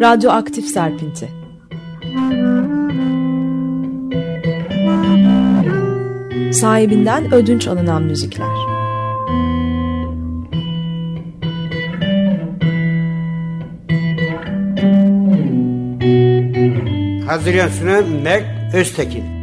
Radyoaktif Serpinti. Sahibinden ödünç alınan müzikler. Hazırlayan sunan Mert Öztekin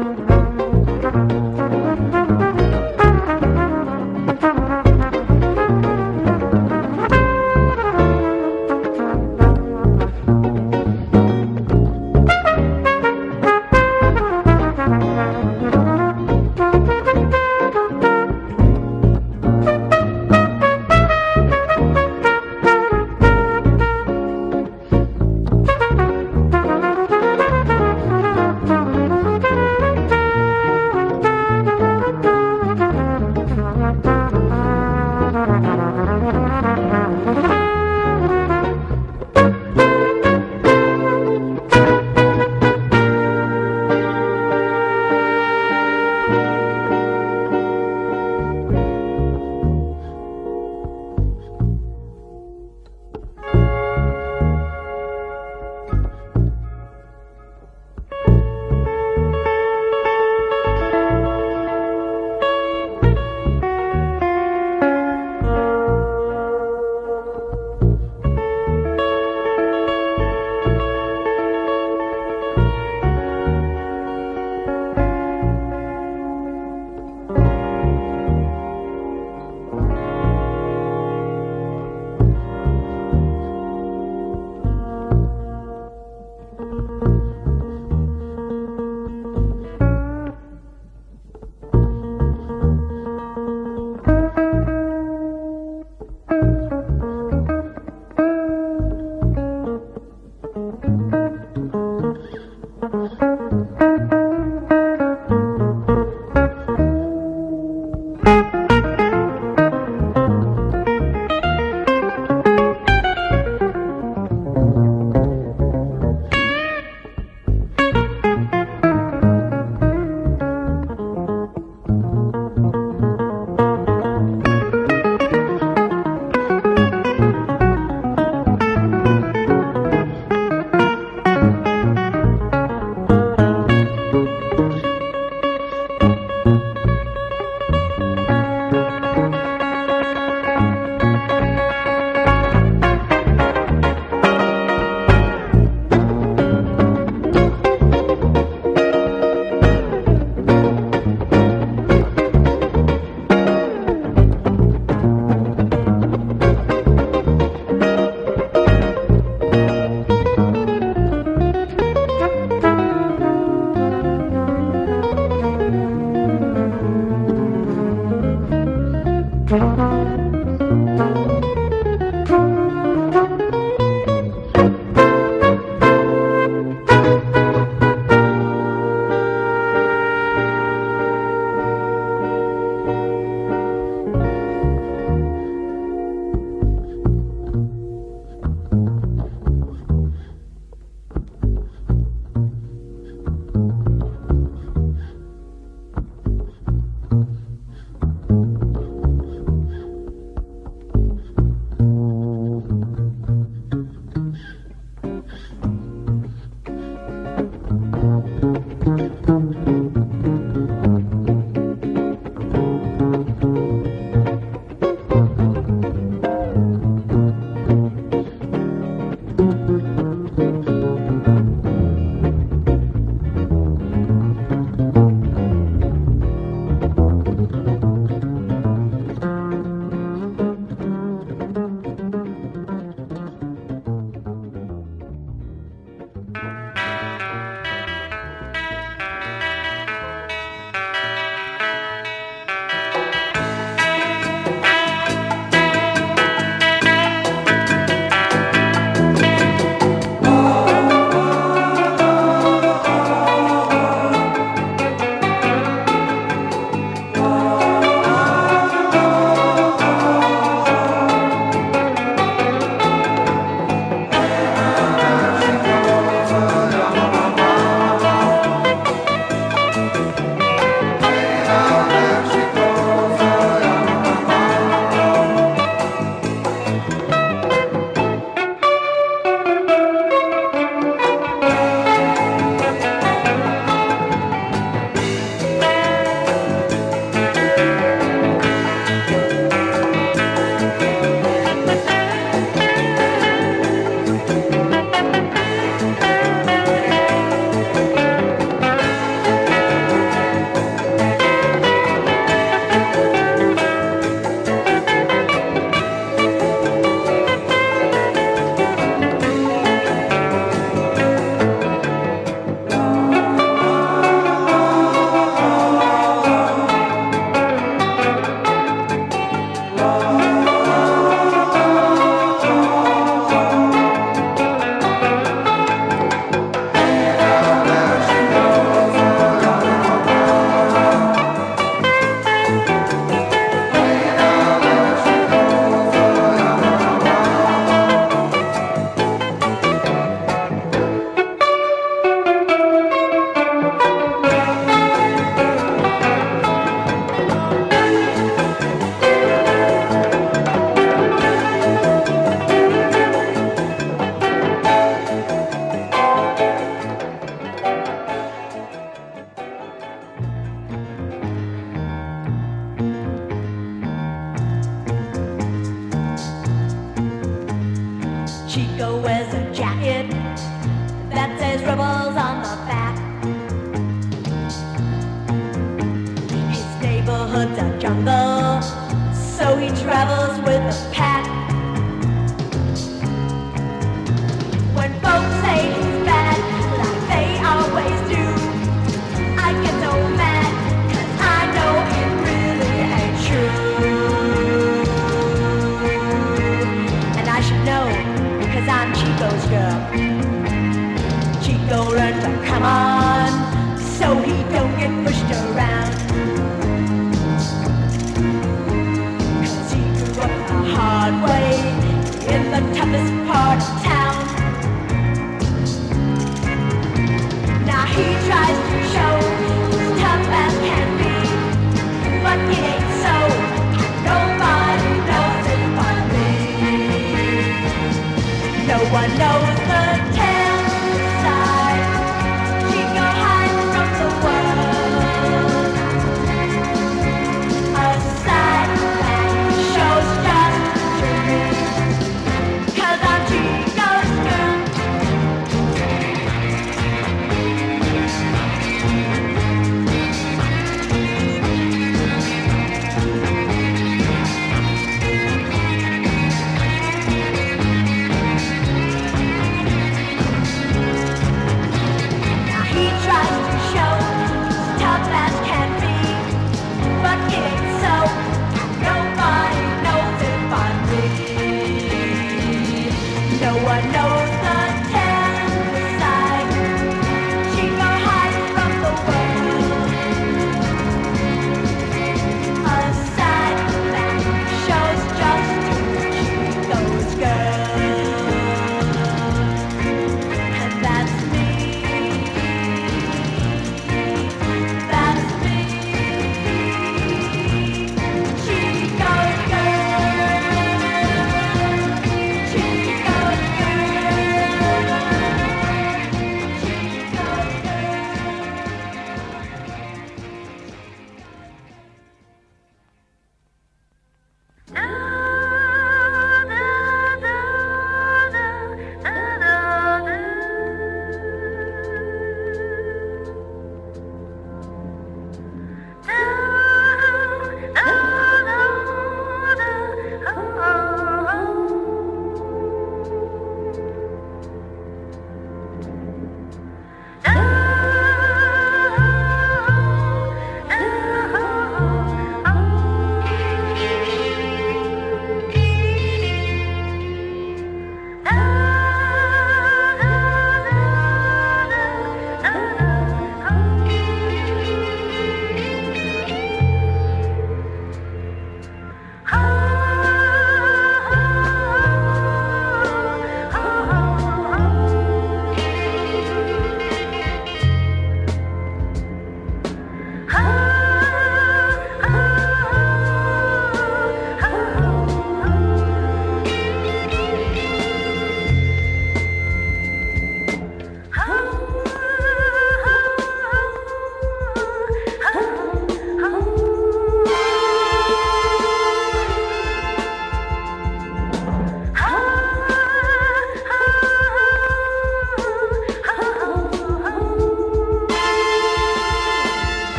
mm-hmm.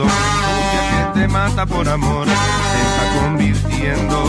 corazón, que te mata por amor, se está convirtiendo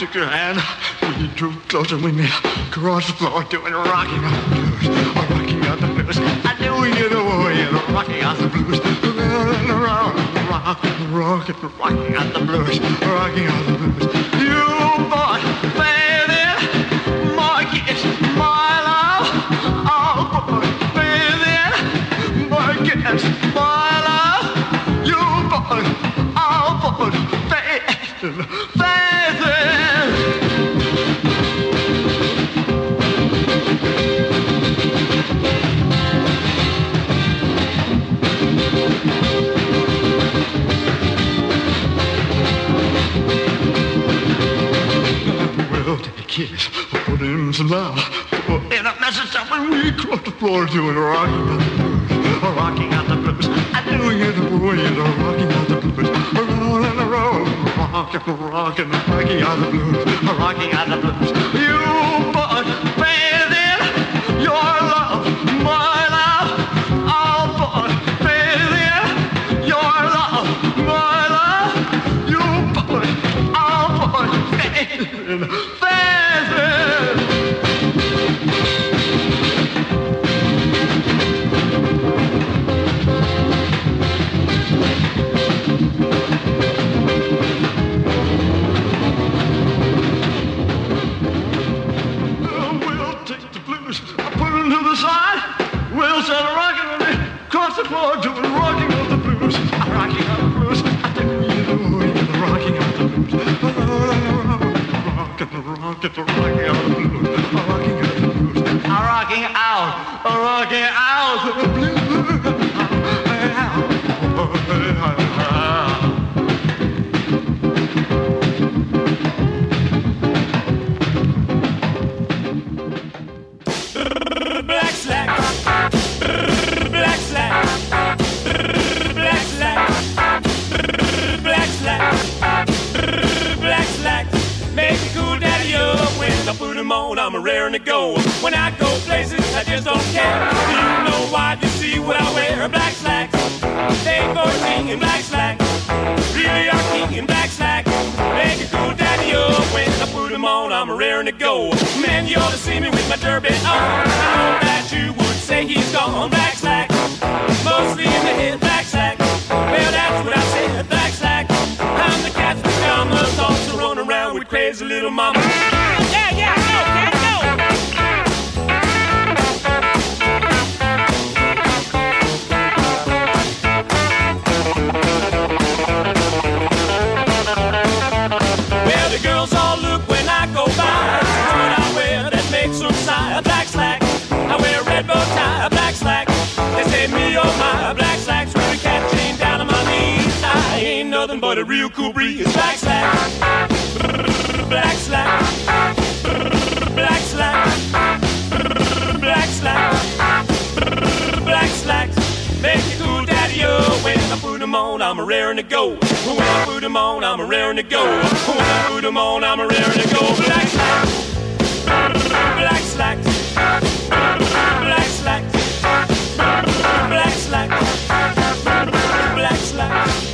took your hand. We drew closer. We made across the floor doing rocking out the blues. Rocking out the blues. I knew you the way rocking out the blues. Round and around, rocking, rocking, rocking out the blues. Rocking out the blues. Love, in a message up when we cross the floor doing rocking out the blues, rocking out the blues. I knew you the way you're rocking out the blues, roll and a roll, rocking, rocking, rocking out the blues, rocking out the blues. Raring to go. When I go places, I just don't care. Do you know why? You see what I wear? Black slacks. They for king in black slacks. Really are king in black slacks. Make me cool daddy up when I put 'em on. I'm raring to go. Man, you ought to see me with my derby on. I know that you would say he's gone. Black slacks. Mostly in the head, black slacks. Well, that's what I said, black slacks. I'm the cat's pajamas, also run around with crazy little mama. Yeah, yeah, a real cool breeze. Black slack. Black slack. Black slack. Black slack. Black slacks. Make me cool daddy oh when I put 'em on, I'm a raring to go. When I put 'em on, I'm a raring to go. When I put 'em on, I'm a raring to go. Black slacks. Black slacks. Black slacks. Black slacks. Black slacks.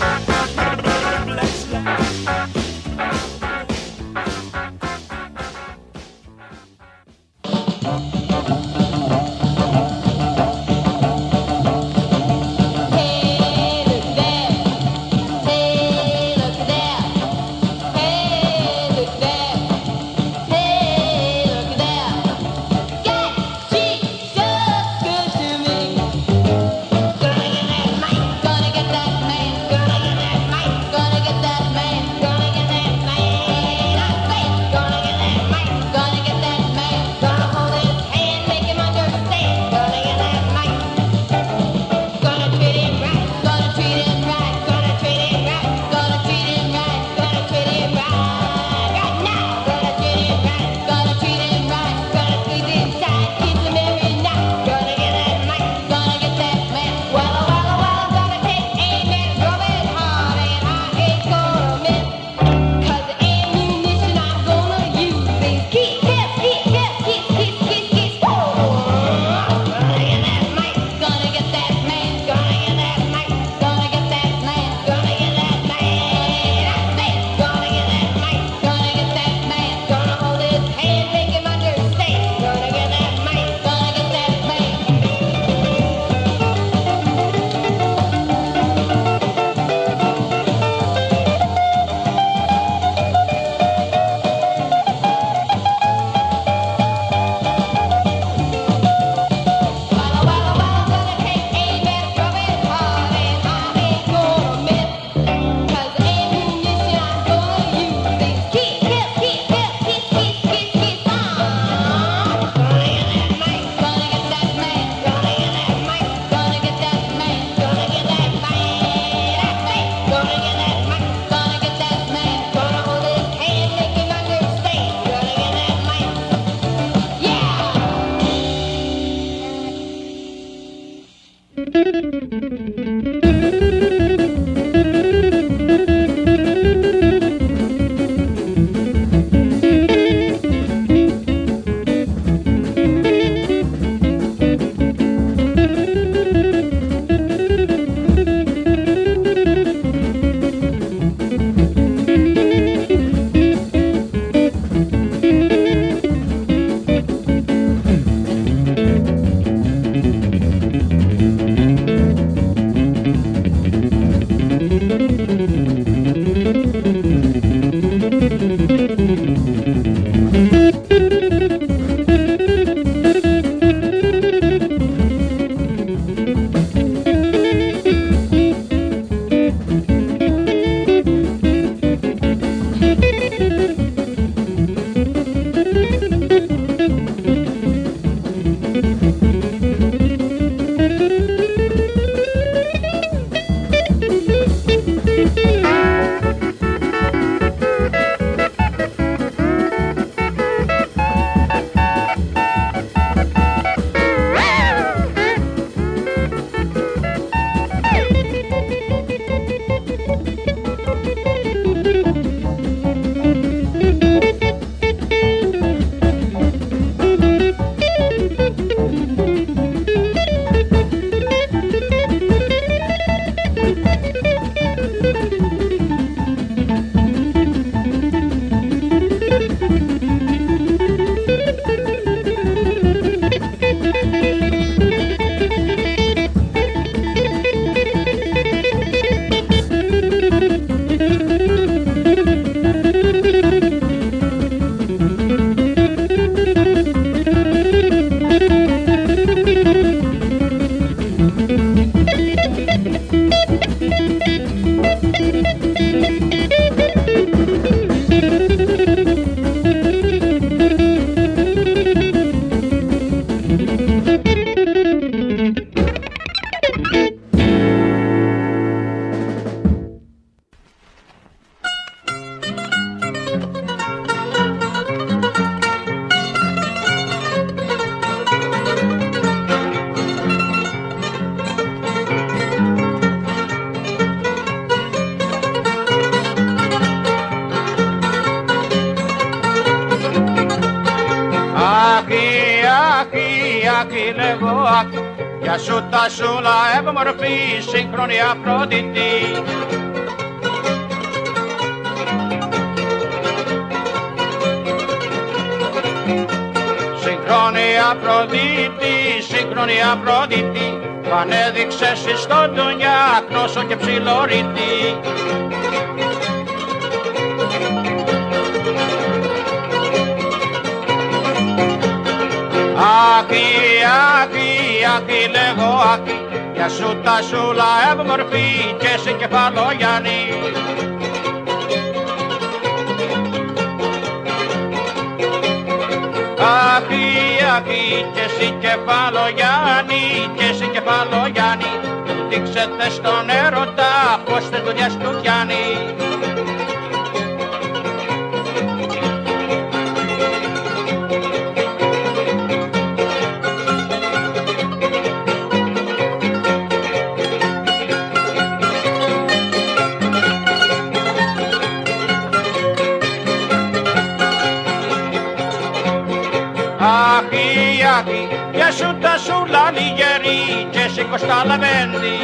Μια σούτα σουλάνι γερί και σηκωστά λαβέντι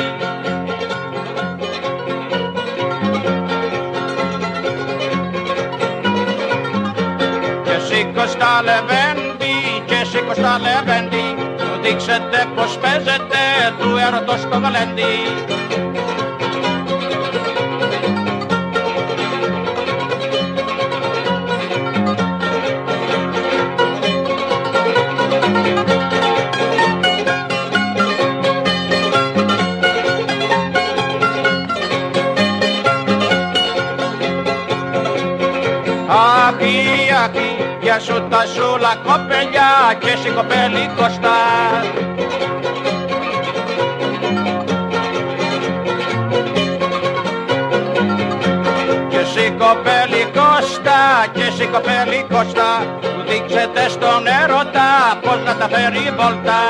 Και σηκωστά λεβέντι, και σηκωστά λεβέντι Του δείξετε πως παίζετε του έρωτος το βαλέντι σου τα σούλα κοπελιά και εσύ κοπέλι κοστά. Και εσύ κοπέλι κόστα, και εσύ κοπέλι κόστα, του δείξετε στον έρωτα πώς να τα φέρει βολτά.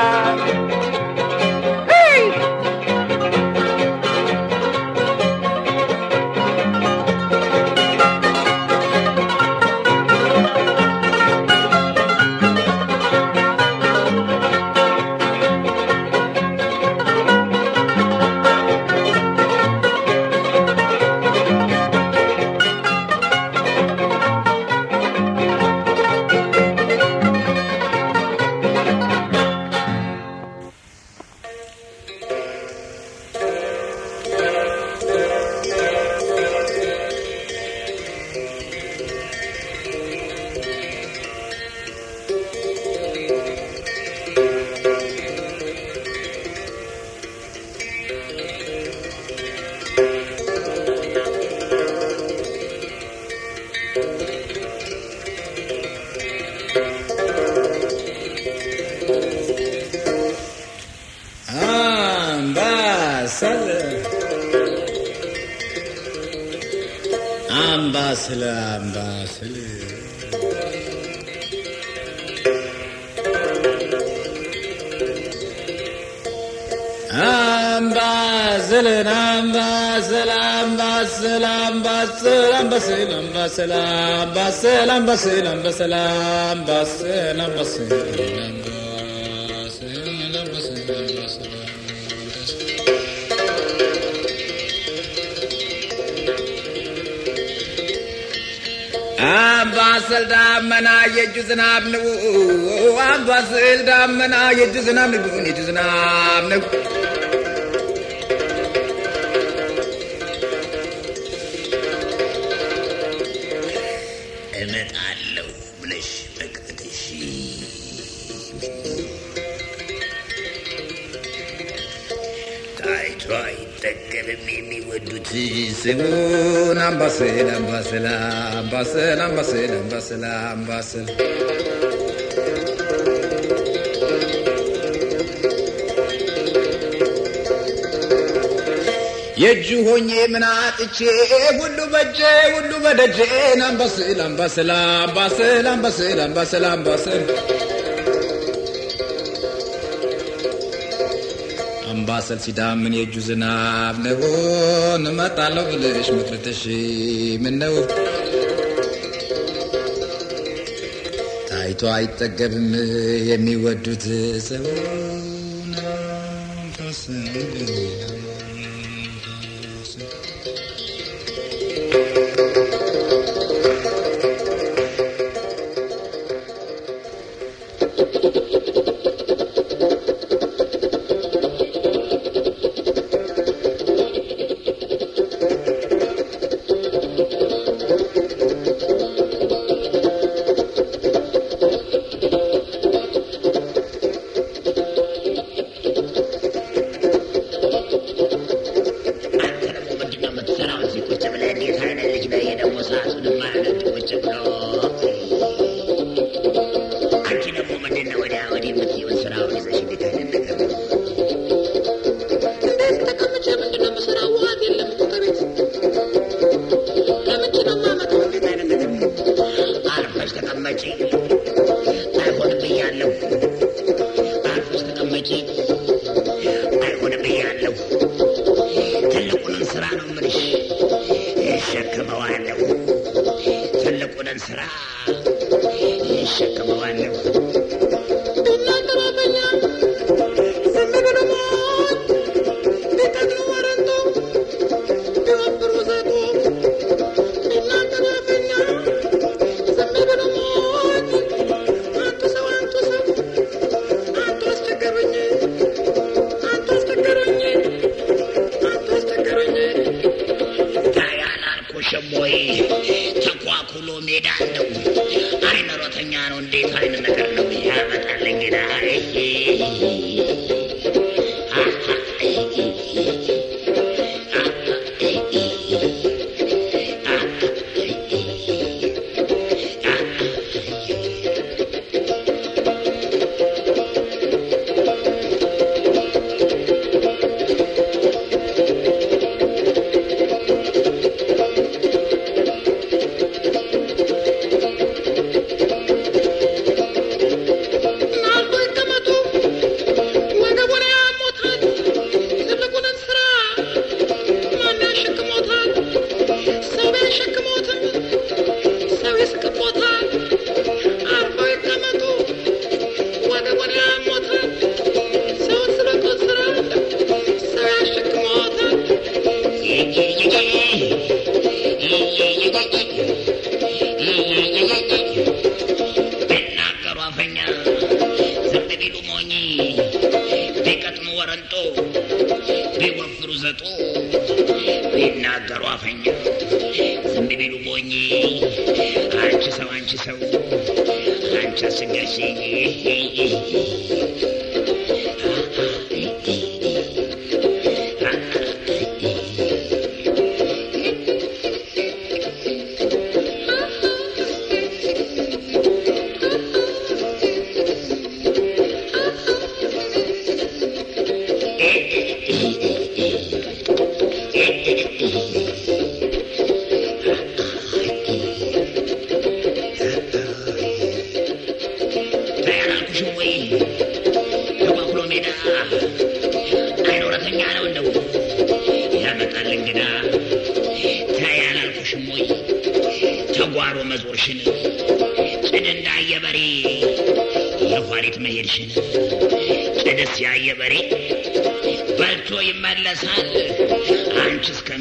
Ambassade, ambassade, ambassade, ambassade, አምባሰል ዳመና የእጁ ዝናብ ነው። አምባሰል ዳመና የእጁ ዝናብ ነው። የእጁ ዝናብ ነው። Sigun ambasil, ambasil, ambasil, ambasil, ambasil, ambasil. የእጁ ሆኜ ምን አጥቼ ሁሉ በእጄ ሁሉ በደጄ አንበስል አንበስል አንበስል አንበስል አንበስል አንበስል አምባሰል ሲዳምን የእጁ ዝናብ ንሆን እመጣለሁ ብልሽ ምክርትሽ ምነው ታይቶ አይጠገብም የሚወዱት ሰው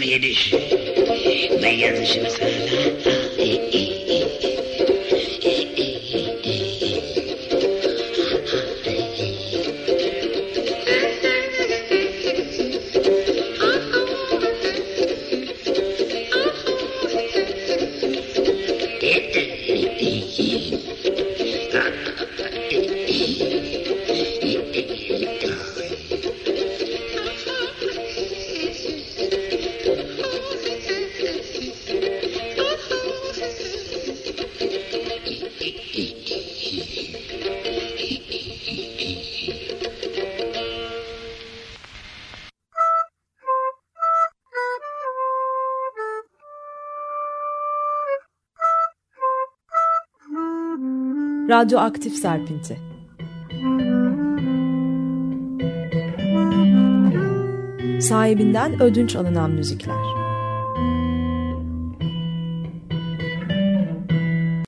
27 Ben geldim şimdi sana. Radyoaktif Serpinti. Sahibinden ödünç alınan müzikler.